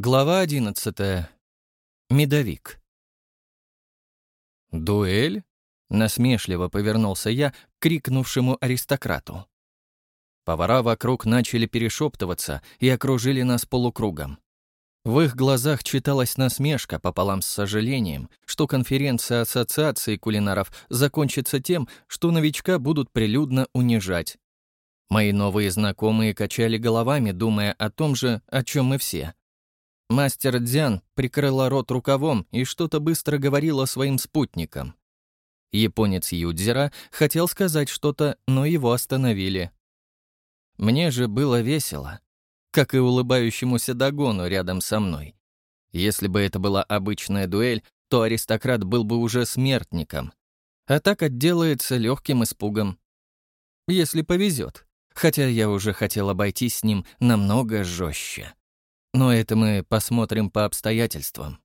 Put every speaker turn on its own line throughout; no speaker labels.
Глава одиннадцатая. Медовик. «Дуэль?» — насмешливо повернулся я к крикнувшему аристократу. Повара вокруг начали перешептываться и окружили нас полукругом. В их глазах читалась насмешка пополам с сожалением, что конференция Ассоциации кулинаров закончится тем, что новичка будут прилюдно унижать. Мои новые знакомые качали головами, думая о том же, о чем мы все. Мастер Дзян прикрыла рот рукавом и что-то быстро говорила своим спутникам. Японец Юдзера хотел сказать что-то, но его остановили. Мне же было весело как и улыбающемуся Дагону рядом со мной. Если бы это была обычная дуэль, то аристократ был бы уже смертником. А так отделается легким испугом. Если повезет. Хотя я уже хотел обойтись с ним намного жестче. Но это мы посмотрим по обстоятельствам.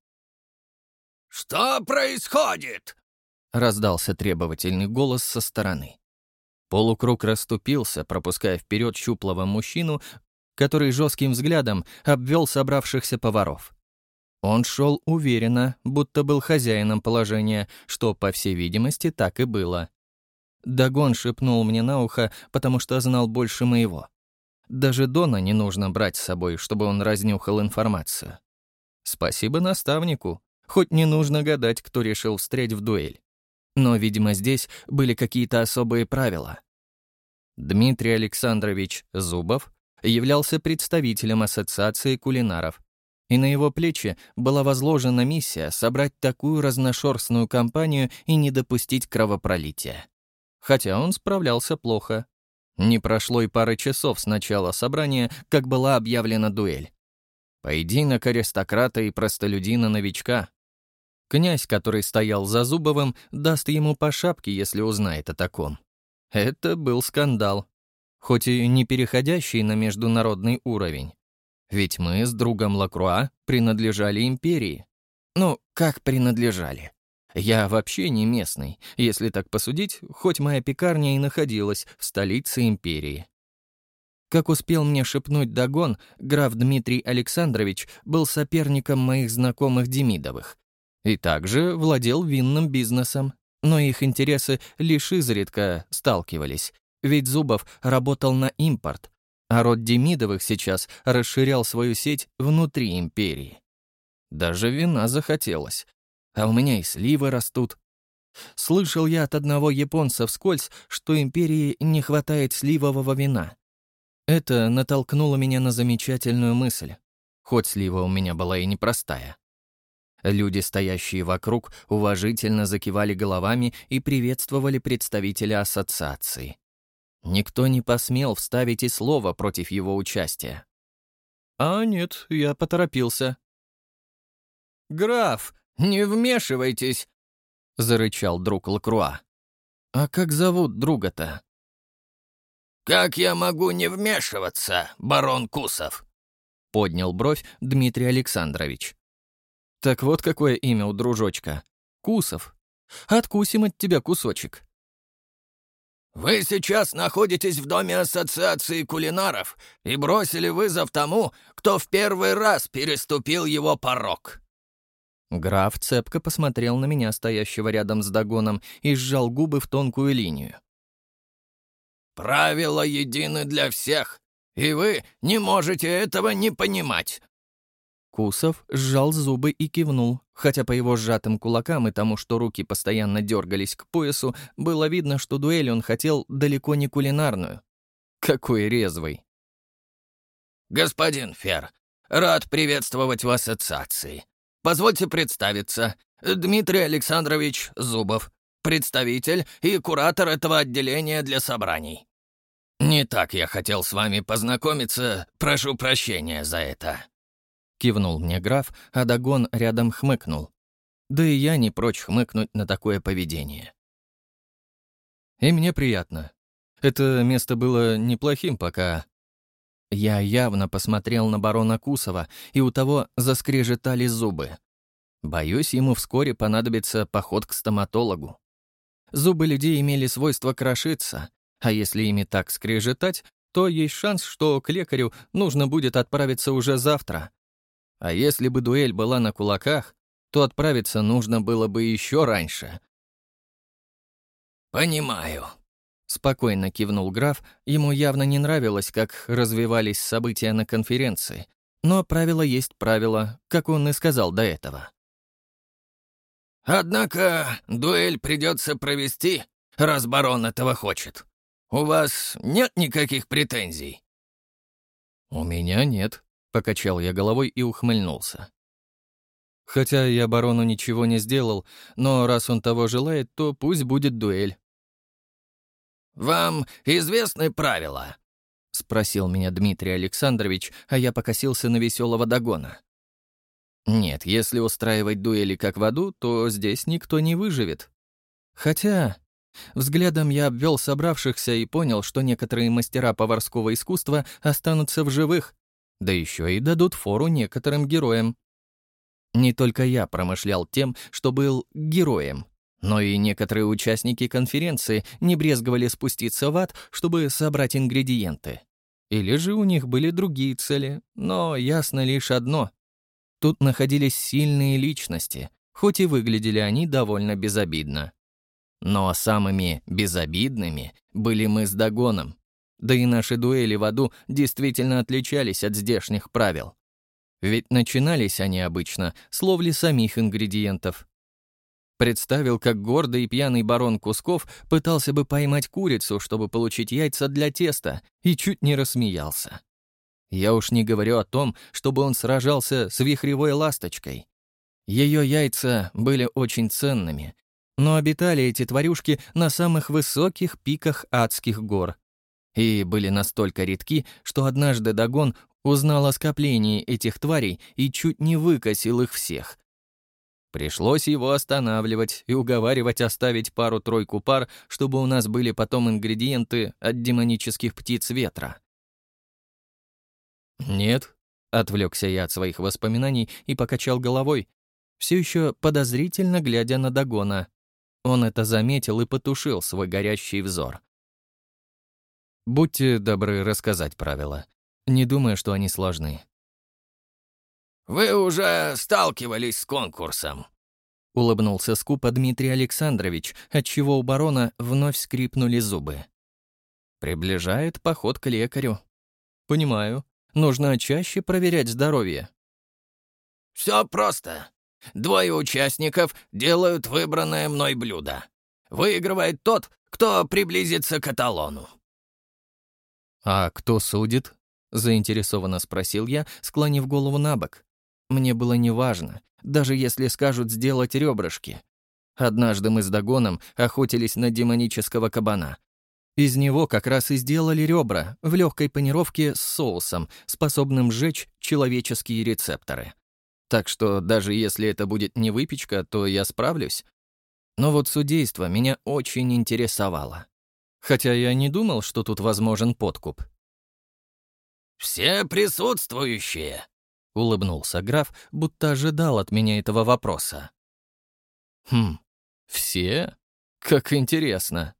«Что происходит?» — раздался требовательный голос со стороны.
Полукруг расступился, пропуская вперед щуплого мужчину который жестким взглядом обвел собравшихся поваров. Он шел уверенно, будто был хозяином положения, что, по всей видимости, так и было. Дагон шепнул мне на ухо, потому что знал больше моего. Даже Дона не нужно брать с собой, чтобы он разнюхал информацию. Спасибо наставнику. Хоть не нужно гадать, кто решил встретить в дуэль. Но, видимо, здесь были какие-то особые правила. Дмитрий Александрович Зубов являлся представителем Ассоциации кулинаров, и на его плечи была возложена миссия собрать такую разношерстную компанию и не допустить кровопролития. Хотя он справлялся плохо. Не прошло и пары часов с начала собрания, как была объявлена дуэль. Поединок аристократа и простолюдина-новичка. Князь, который стоял за Зубовым, даст ему по шапке, если узнает о таком. Это был скандал хоть и не переходящий на международный уровень. Ведь мы с другом Лакруа принадлежали империи. Ну, как принадлежали? Я вообще не местный, если так посудить, хоть моя пекарня и находилась в столице империи. Как успел мне шепнуть Дагон, граф Дмитрий Александрович был соперником моих знакомых Демидовых и также владел винным бизнесом, но их интересы лишь изредка сталкивались, ведь Зубов работал на импорт, а род Демидовых сейчас расширял свою сеть внутри империи. Даже вина захотелось. А у меня и сливы растут. Слышал я от одного японца вскользь, что империи не хватает сливового вина. Это натолкнуло меня на замечательную мысль. Хоть слива у меня была и непростая. Люди, стоящие вокруг, уважительно закивали головами и приветствовали представителя ассоциации. Никто не посмел вставить и слова против его участия. А нет, я поторопился. «Граф, не вмешивайтесь!» — зарычал друг Лакруа. «А как зовут друга-то?»
«Как я могу не вмешиваться, барон Кусов?»
— поднял бровь Дмитрий Александрович. «Так вот какое имя у дружочка. Кусов. Откусим от тебя кусочек».
«Вы сейчас находитесь в доме Ассоциации кулинаров и бросили вызов тому, кто в первый раз переступил его порог».
Граф цепко посмотрел на меня, стоящего рядом с Дагоном, и сжал губы в тонкую линию.
«Правила едины для всех, и вы не можете этого не понимать.
Кусов сжал зубы и кивнул, хотя по его сжатым кулакам и тому, что руки постоянно дергались к поясу, было видно, что дуэль он хотел далеко не кулинарную. Какой резвый.
«Господин Фер, рад приветствовать в ассоциации. Позвольте представиться. Дмитрий Александрович Зубов, представитель и куратор этого отделения для собраний. Не так я хотел с вами познакомиться, прошу прощения за это».
Кивнул мне граф, а Дагон рядом хмыкнул. Да и я не прочь хмыкнуть на такое поведение. И мне приятно. Это место было неплохим пока. Я явно посмотрел на барона Кусова, и у того заскрежетали зубы. Боюсь, ему вскоре понадобится поход к стоматологу. Зубы людей имели свойство крошиться, а если ими так скрежетать, то есть шанс, что к лекарю нужно будет отправиться уже завтра, А если бы дуэль была на кулаках, то отправиться нужно было бы еще раньше.
«Понимаю», —
спокойно кивнул граф. Ему явно не нравилось, как развивались события на конференции. Но правило есть правило, как он и сказал до этого.
«Однако дуэль придется провести, раз барон этого хочет. У вас нет никаких претензий?»
«У меня нет», — покачал я головой и ухмыльнулся. «Хотя я барону ничего не сделал, но раз он того желает, то пусть будет дуэль».
«Вам известны правила?» — спросил меня Дмитрий Александрович, а я покосился на веселого догона.
«Нет, если устраивать дуэли как в аду, то здесь никто не выживет. Хотя...» Взглядом я обвел собравшихся и понял, что некоторые мастера поварского искусства останутся в живых, да еще и дадут фору некоторым героям. Не только я промышлял тем, что был героем, но и некоторые участники конференции не брезговали спуститься в ад, чтобы собрать ингредиенты. Или же у них были другие цели, но ясно лишь одно. Тут находились сильные личности, хоть и выглядели они довольно безобидно. Но самыми безобидными были мы с Дагоном. Да и наши дуэли в аду действительно отличались от здешних правил. Ведь начинались они обычно с ловли самих ингредиентов, Представил, как гордый и пьяный барон Кусков пытался бы поймать курицу, чтобы получить яйца для теста, и чуть не рассмеялся. Я уж не говорю о том, чтобы он сражался с вихревой ласточкой. Ее яйца были очень ценными, но обитали эти тварюшки на самых высоких пиках адских гор. И были настолько редки, что однажды Дагон узнал о скоплении этих тварей и чуть не выкосил их всех, Пришлось его останавливать и уговаривать оставить пару-тройку пар, чтобы у нас были потом ингредиенты от демонических птиц ветра. «Нет», — отвлекся я от своих воспоминаний и покачал головой, все еще подозрительно глядя на Дагона. Он это заметил и потушил свой горящий взор. «Будьте добры рассказать правила. Не думаю, что они сложны.
«Вы уже сталкивались с конкурсом», — улыбнулся скупо Дмитрий Александрович, отчего у барона вновь скрипнули зубы.
«Приближает поход к лекарю. Понимаю. Нужно чаще проверять здоровье».
«Все просто. Двое участников делают выбранное мной блюдо. Выигрывает тот, кто приблизится к эталону».
«А кто судит?» — заинтересованно спросил я, склонив голову на бок. Мне было неважно, даже если скажут сделать ребрышки. Однажды мы с Дагоном охотились на демонического кабана. Из него как раз и сделали ребра в легкой панировке с соусом, способным сжечь человеческие рецепторы. Так что даже если это будет не выпечка, то я справлюсь. Но вот судейство меня очень интересовало. Хотя я не думал, что тут возможен подкуп.
«Все присутствующие», —
улыбнулся граф, будто ожидал от меня этого вопроса. «Хм, все? Как интересно!»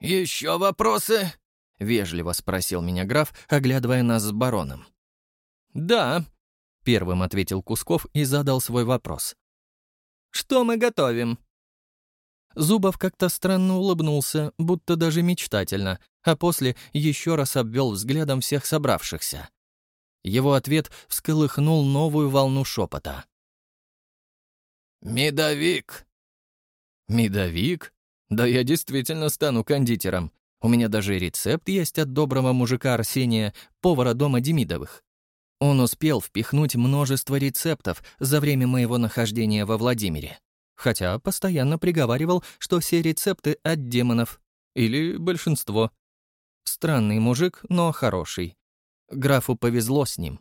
«Еще вопросы?» — вежливо спросил меня граф, оглядывая нас с бароном.
«Да», — первым ответил Кусков и задал свой вопрос. «Что мы готовим?» Зубов как-то странно улыбнулся, будто даже мечтательно, а после еще раз обвел взглядом всех собравшихся. Его ответ всколыхнул новую волну шепота.
«Медовик!»
«Медовик? Да я действительно стану кондитером. У меня даже рецепт есть от доброго мужика Арсения, повара дома Демидовых. Он успел впихнуть множество рецептов за время моего нахождения во Владимире. Хотя постоянно приговаривал, что все рецепты от демонов. Или большинство. Странный мужик, но хороший. Графу повезло с ним.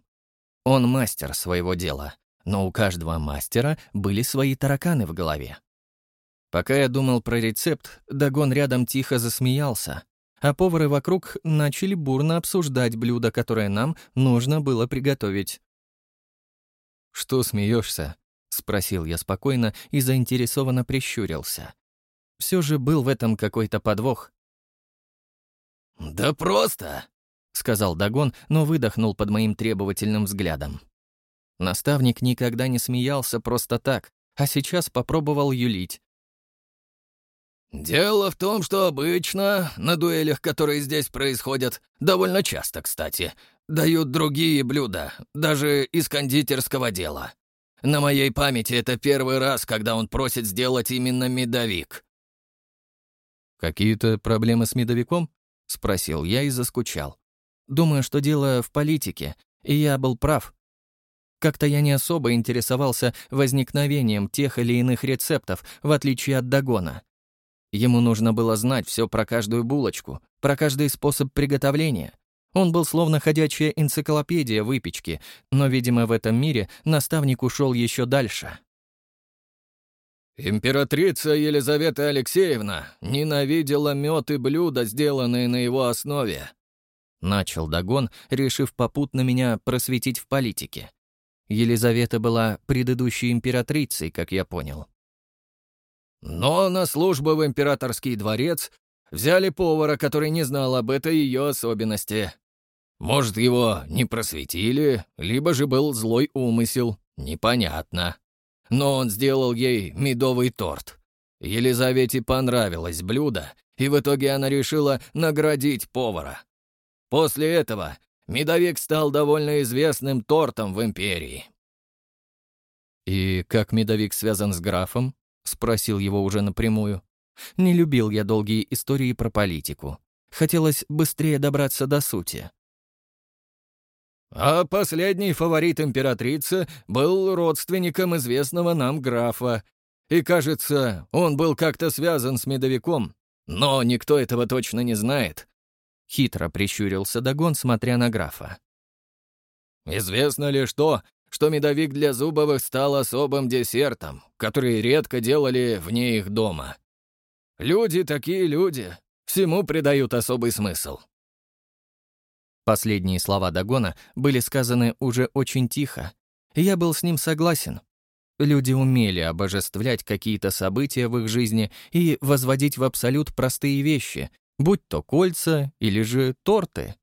Он мастер своего дела, но у каждого мастера были свои тараканы в голове. Пока я думал про рецепт, Дагон рядом тихо засмеялся, а повары вокруг начали бурно обсуждать блюдо, которое нам нужно было приготовить. «Что смеешься?» — спросил я спокойно и заинтересованно прищурился. Все же был в этом какой-то подвох.
«Да просто!» — сказал Дагон, но выдохнул под моим требовательным взглядом.
Наставник никогда не смеялся просто так, а сейчас попробовал юлить.
«Дело в том, что обычно на дуэлях, которые здесь происходят, довольно часто, кстати, дают другие блюда, даже из кондитерского дела. На моей памяти это первый раз, когда он просит сделать именно медовик».
«Какие-то проблемы с медовиком?» — спросил я и заскучал. Думаю, что дело в политике, и я был прав. Как-то я не особо интересовался возникновением тех или иных рецептов, в отличие от Дагона. Ему нужно было знать все про каждую булочку, про каждый способ приготовления. Он был словно ходячая энциклопедия выпечки, но, видимо, в этом мире наставник ушел еще дальше.
Императрица Елизавета Алексеевна ненавидела мед и блюда, сделанные на его основе.
Начал Дагон, решив попутно меня просветить в политике. Елизавета была предыдущей императрицей, как я понял.
Но на службу в императорский дворец взяли повара, который не знал об этой ее особенности. Может, его не просветили, либо же был злой умысел, непонятно. Но он сделал ей медовый торт. Елизавете понравилось блюдо, и в итоге она решила наградить повара. После этого медовик стал довольно известным тортом в империи.
«И как медовик связан с графом?» — спросил его уже напрямую. Не любил я долгие истории про политику. Хотелось быстрее добраться до сути.
А последний фаворит императрицы был родственником известного нам графа. И, кажется, он был как-то связан с медовиком. Но никто этого точно не знает.
Хитро прищурился Дагон, смотря на графа.
Известно лишь то, что медовик для Зубовых стал особым десертом, который редко делали вне их дома. Люди такие люди, всему придают особый смысл.
Последние слова Дагона были сказаны уже очень тихо, и я был с ним согласен. Люди умели обожествлять какие-то события в их жизни и возводить в абсолют простые вещи, будь то кольца или же торты.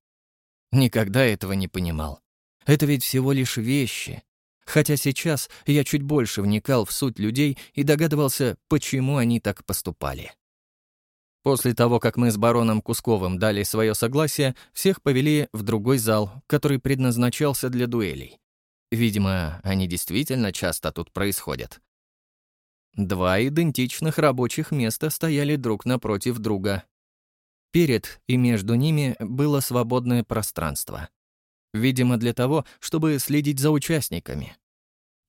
Никогда этого не понимал. Это ведь всего лишь вещи. Хотя сейчас я чуть больше вникал в суть людей и догадывался, почему они так поступали. После того, как мы с бароном Кусковым дали свое согласие, всех повели в другой зал, который предназначался для дуэлей. Видимо, они действительно часто тут происходят. Два идентичных рабочих места стояли друг напротив друга. Перед и между ними было свободное пространство. Видимо, для того, чтобы следить за участниками.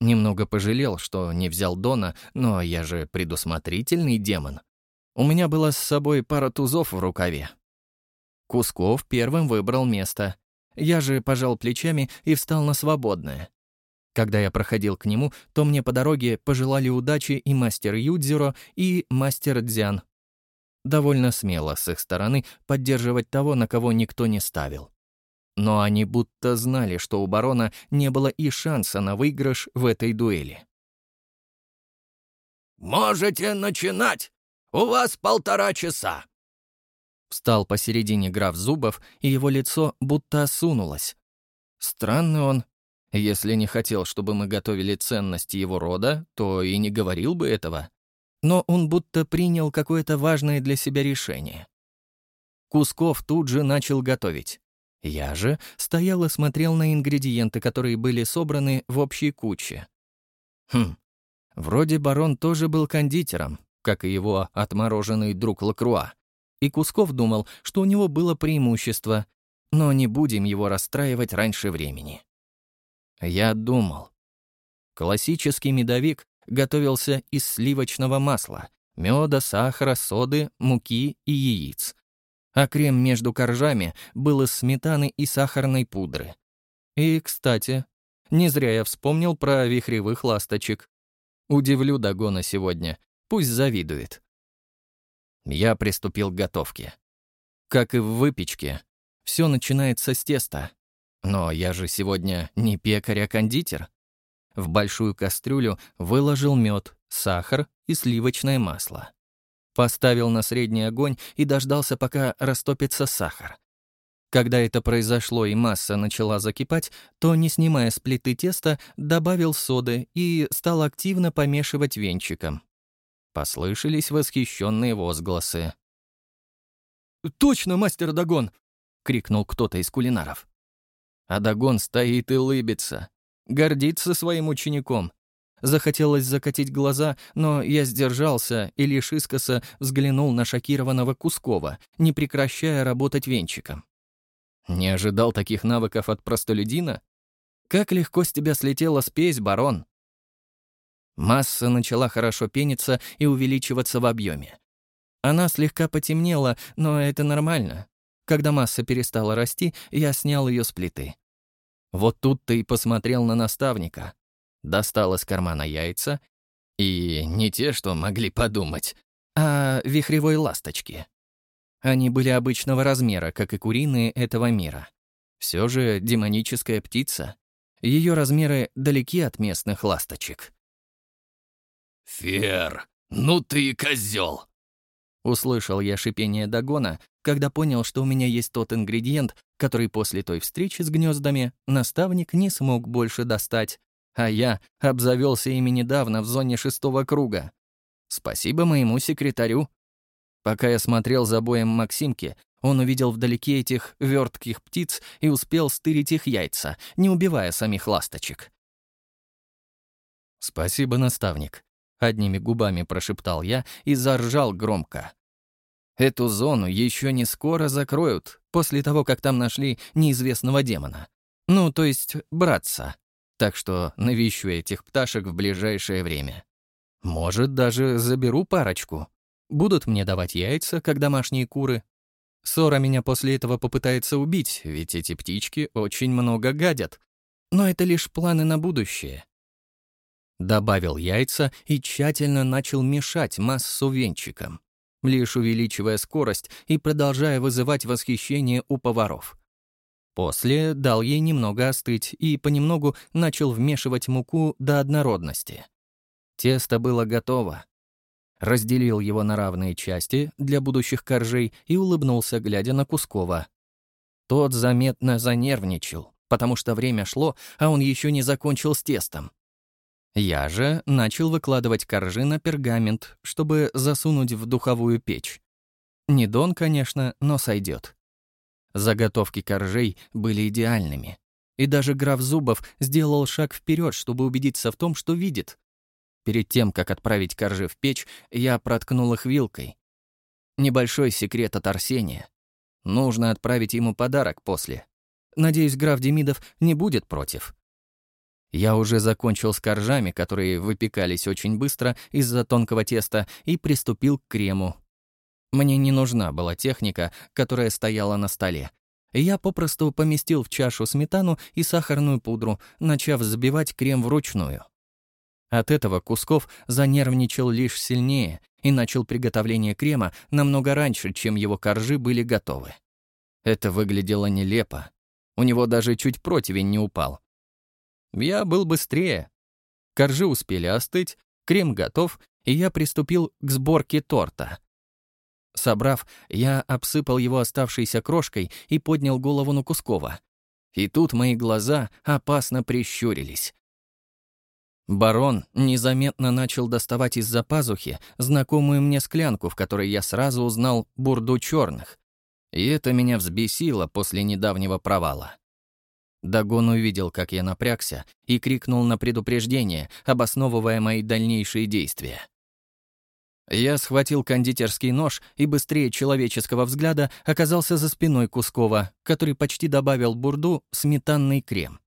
Немного пожалел, что не взял Дона, но я же предусмотрительный демон. У меня была с собой пара тузов в рукаве. Кусков первым выбрал место. Я же пожал плечами и встал на свободное. Когда я проходил к нему, то мне по дороге пожелали удачи и мастер Юдзиро, и мастер Дзян. Довольно смело с их стороны поддерживать того, на кого никто не ставил. Но они будто знали, что у барона не было и шанса на выигрыш в этой дуэли.
«Можете начинать! У вас полтора часа!»
Встал посередине граф Зубов, и его лицо будто осунулось. Странный он. Если не хотел, чтобы мы готовили ценности его рода, то и не говорил бы этого. Но он будто принял какое-то важное для себя решение. Кусков тут же начал готовить. Я же стоял и смотрел на ингредиенты, которые были собраны в общей куче. Хм, вроде барон тоже был кондитером, как и его отмороженный друг Лакруа. И Кусков думал, что у него было преимущество, но не будем его расстраивать раньше времени. Я думал. Классический медовик готовился из сливочного масла, меда, сахара, соды, муки и яиц а крем между коржами был из сметаны и сахарной пудры. И, кстати, не зря я вспомнил про вихревых ласточек. Удивлю Дагона сегодня, пусть завидует. Я приступил к готовке. Как и в выпечке, все начинается с теста. Но я же сегодня не пекарь, а кондитер. В большую кастрюлю выложил мед, сахар и сливочное масло. Поставил на средний огонь и дождался, пока растопится сахар. Когда это произошло и масса начала закипать, то, не снимая с плиты теста, добавил соды и стал активно помешивать венчиком. Послышались восхищенные возгласы. «Точно, мастер Дагон!» — крикнул кто-то из кулинаров. А Дагон стоит и лыбится, гордится своим учеником. Захотелось закатить глаза, но я сдержался и лишь искоса взглянул на шокированного Кускова, не прекращая работать венчиком. Не ожидал таких навыков от простолюдина? Как легко с тебя слетела спесь, барон? Масса начала хорошо пениться и увеличиваться в объеме. Она слегка потемнела, но это нормально. Когда масса перестала расти, я снял ее с плиты. Вот тут ты и посмотрел на наставника. Достал из кармана яйца. И не те, что могли подумать, а вихревой ласточки. Они были обычного размера, как и куриные этого мира. Все же демоническая птица. Ее размеры далеки от местных ласточек.
«Фер, ну ты и козел!»
Услышал я шипение Дагона, когда понял, что у меня есть тот ингредиент, который после той встречи с гнездами наставник не смог больше достать, а я обзавелся ими недавно в зоне шестого круга. Спасибо моему секретарю. Пока я смотрел за боем Максимки, он увидел вдалеке этих вертких птиц и успел стырить их яйца, не убивая самих ласточек. «Спасибо, наставник», Одними губами прошептал я и заржал громко. Эту зону еще не скоро закроют, после того, как там нашли неизвестного демона. Ну, то есть братца. Так что навещу этих пташек в ближайшее время. Может, даже заберу парочку. Будут мне давать яйца, как домашние куры. Сора меня после этого попытается убить, ведь эти птички очень много гадят. Но это лишь планы на будущее. Добавил яйца и тщательно начал мешать массу венчиком, лишь увеличивая скорость и продолжая вызывать восхищение у поваров. После дал ей немного остыть и понемногу начал вмешивать муку до однородности. Тесто было готово. Разделил его на равные части для будущих коржей и улыбнулся, глядя на Кускова. Тот заметно занервничал, потому что время шло, а он еще не закончил с тестом. Я же начал выкладывать коржи на пергамент, чтобы засунуть в духовую печь. Не дон, конечно, но сойдет. Заготовки коржей были идеальными. И даже граф Зубов сделал шаг вперед, чтобы убедиться в том, что видит. Перед тем, как отправить коржи в печь, я проткнул их вилкой. Небольшой секрет от Арсения. Нужно отправить ему подарок после. Надеюсь, граф Демидов не будет против. Я уже закончил с коржами, которые выпекались очень быстро из-за тонкого теста, и приступил к крему. Мне не нужна была техника, которая стояла на столе. Я попросту поместил в чашу сметану и сахарную пудру, начав взбивать крем вручную. От этого Кусков занервничал лишь сильнее и начал приготовление крема намного раньше, чем его коржи были готовы. Это выглядело нелепо. У него даже чуть противень не упал. Я был быстрее. Коржи успели остыть, крем готов, и я приступил к сборке торта. Собрав, я обсыпал его оставшейся крошкой и поднял голову на Кускова. И тут мои глаза опасно прищурились. Барон незаметно начал доставать из-за пазухи знакомую мне склянку, в которой я сразу узнал бурду черных. И это меня взбесило после недавнего провала. Дагон увидел, как я напрягся, и крикнул на предупреждение, обосновывая мои дальнейшие действия. Я схватил кондитерский нож и быстрее человеческого взгляда оказался за спиной Кускова, который почти добавил бурду сметанный крем.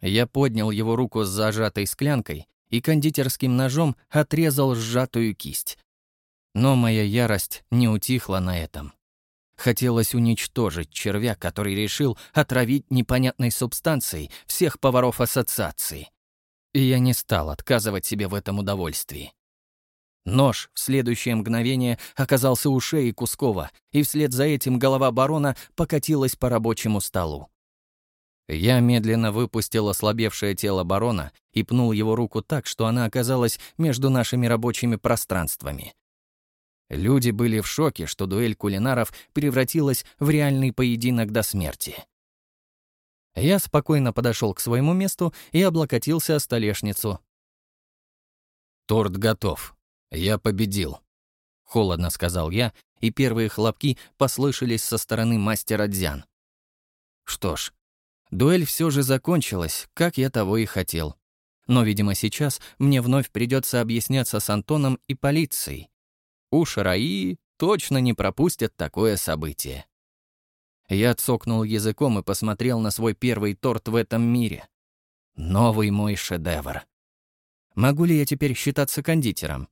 Я поднял его руку с зажатой склянкой и кондитерским ножом отрезал сжатую кисть. Но моя ярость не утихла на этом. Хотелось уничтожить червя, который решил отравить непонятной субстанцией всех поваров ассоциации. И я не стал отказывать себе в этом удовольствии. Нож в следующее мгновение оказался у шеи Кускова, и вслед за этим голова барона покатилась по рабочему столу. Я медленно выпустил ослабевшее тело барона и пнул его руку так, что она оказалась между нашими рабочими пространствами. Люди были в шоке, что дуэль кулинаров превратилась в реальный поединок до смерти. Я спокойно подошел к своему месту и облокотился о столешницу. «Торт готов. Я победил», — холодно сказал я, и первые хлопки послышались со стороны мастера Дзян. Что ж, дуэль все же закончилась, как я того и хотел. Но, видимо, сейчас мне вновь придется объясняться с Антоном и полицией. У Шараи точно не пропустят такое событие. Я цокнул языком и посмотрел на свой первый торт в этом мире. Новый мой шедевр. Могу ли я теперь считаться кондитером?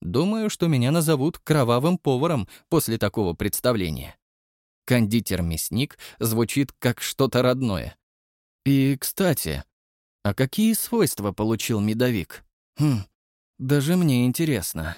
Думаю, что меня назовут кровавым поваром после такого представления. Кондитер-мясник звучит как что-то родное. И, кстати, а какие свойства получил медовик? Хм, даже мне интересно.